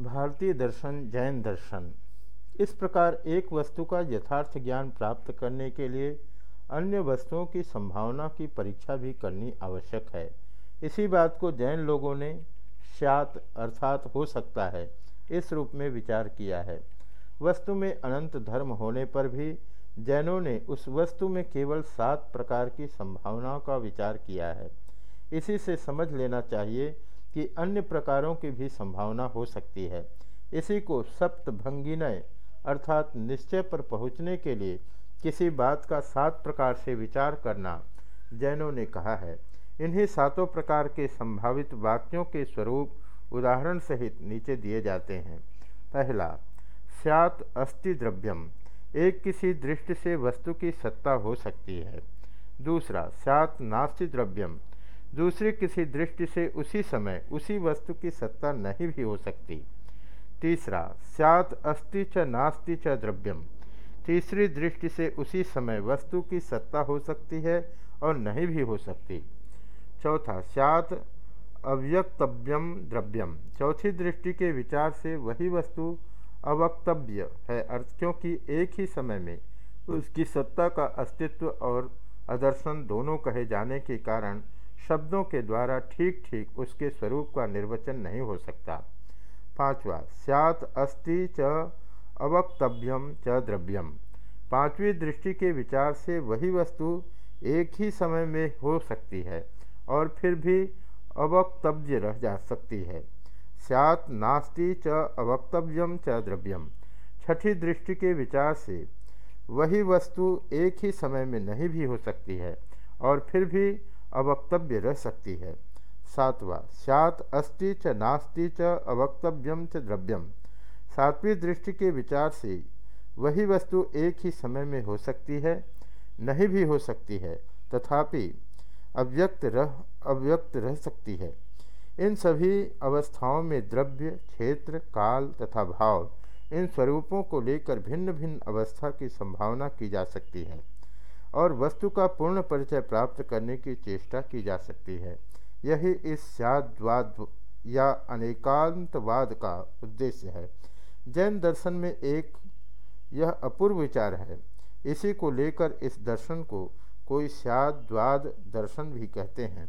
भारतीय दर्शन, जैन दर्शन। इस प्रकार एक वस्तु का यथार्थ ज्ञान प्राप्त करने के लिए अन्य वस्तुओं की संभावना की परीक्षा भी करनी आवश्यक है। इसी बात को जैन लोगों ने स्यात अर्थात हो सकता है, इस रूप में विचार किया है। वस्तु में अनंत धर्म होने पर भी जैनों ने उस वस्तु में केवल सात प्रकार की संभावनाओं का विचार किया है। इसी से समझ लेना चाहिए कि अन्य प्रकारों की भी संभावना हो सकती है। इसी को सप्तभंगिनय अर्थात निश्चय पर पहुँचने के लिए किसी बात का सात प्रकार से विचार करना, जैनों ने कहा है। इन्हीं सातों प्रकार के संभावित वाक्यों के स्वरूप उदाहरण सहित नीचे दिए जाते हैं। पहला, स्यात अस्ति द्रव्यम। एक किसी दृष्टि से वस्तु की सत्ता हो सकती है। दूसरा, स्यात नास्ति द्रव्यम। दूसरी किसी दृष्टि से उसी समय उसी वस्तु की सत्ता नहीं भी हो सकती। तीसरा, स्यात अस्ति च नास्ति च द्रव्यम। तीसरी दृष्टि से उसी समय वस्तु की सत्ता हो सकती है और नहीं भी हो सकती। चौथा, स्यात अव्यक्तव्यम द्रव्यम। चौथी दृष्टि के विचार से वही वस्तु अवक्तव्य है, अर्थ क्योंकि एक ही समय में उसकी सत्ता का अस्तित्व और आदर्शन दोनों कहे जाने के कारण शब्दों के द्वारा ठीक ठीक उसके स्वरूप का निर्वचन नहीं हो सकता। पांचवा, स्यात अस्ति च अवक्तव्यम च द्रव्यम पांचवी दृष्टि के विचार से वही वस्तु एक ही समय में हो सकती है और फिर भी अवक्तव्य रह जा सकती है। स्यात नास्ति च अवक्तव्यम च द्रव्यम छठी दृष्टि के विचार से वही वस्तु एक ही समय में नहीं भी हो सकती है और फिर भी अवक्तव्य रह सकती है। सातवा, सात अस्ति च नास्ति च अवक्तव्यम च द्रव्यम सातवीं दृष्टि के विचार से वही वस्तु एक ही समय में हो सकती है, नहीं भी हो सकती है, तथापि अव्यक्त रह अव्यक्त रह सकती है। इन सभी अवस्थाओं में द्रव्य, क्षेत्र, काल तथा भाव, इन स्वरूपों को लेकर भिन्न भिन्न अवस्था की संभावना की जा सकती है। और वस्तु का पूर्ण परिचय प्राप्त करने की चेष्टा की जा सकती है। यही इस शाद्वाद या अनेकांतवाद का उद्देश्य है। जैन दर्शन में एक यह अपूर्व विचार है। इसी को लेकर इस दर्शन को कोई स्याद्वाद दर्शन भी कहते हैं।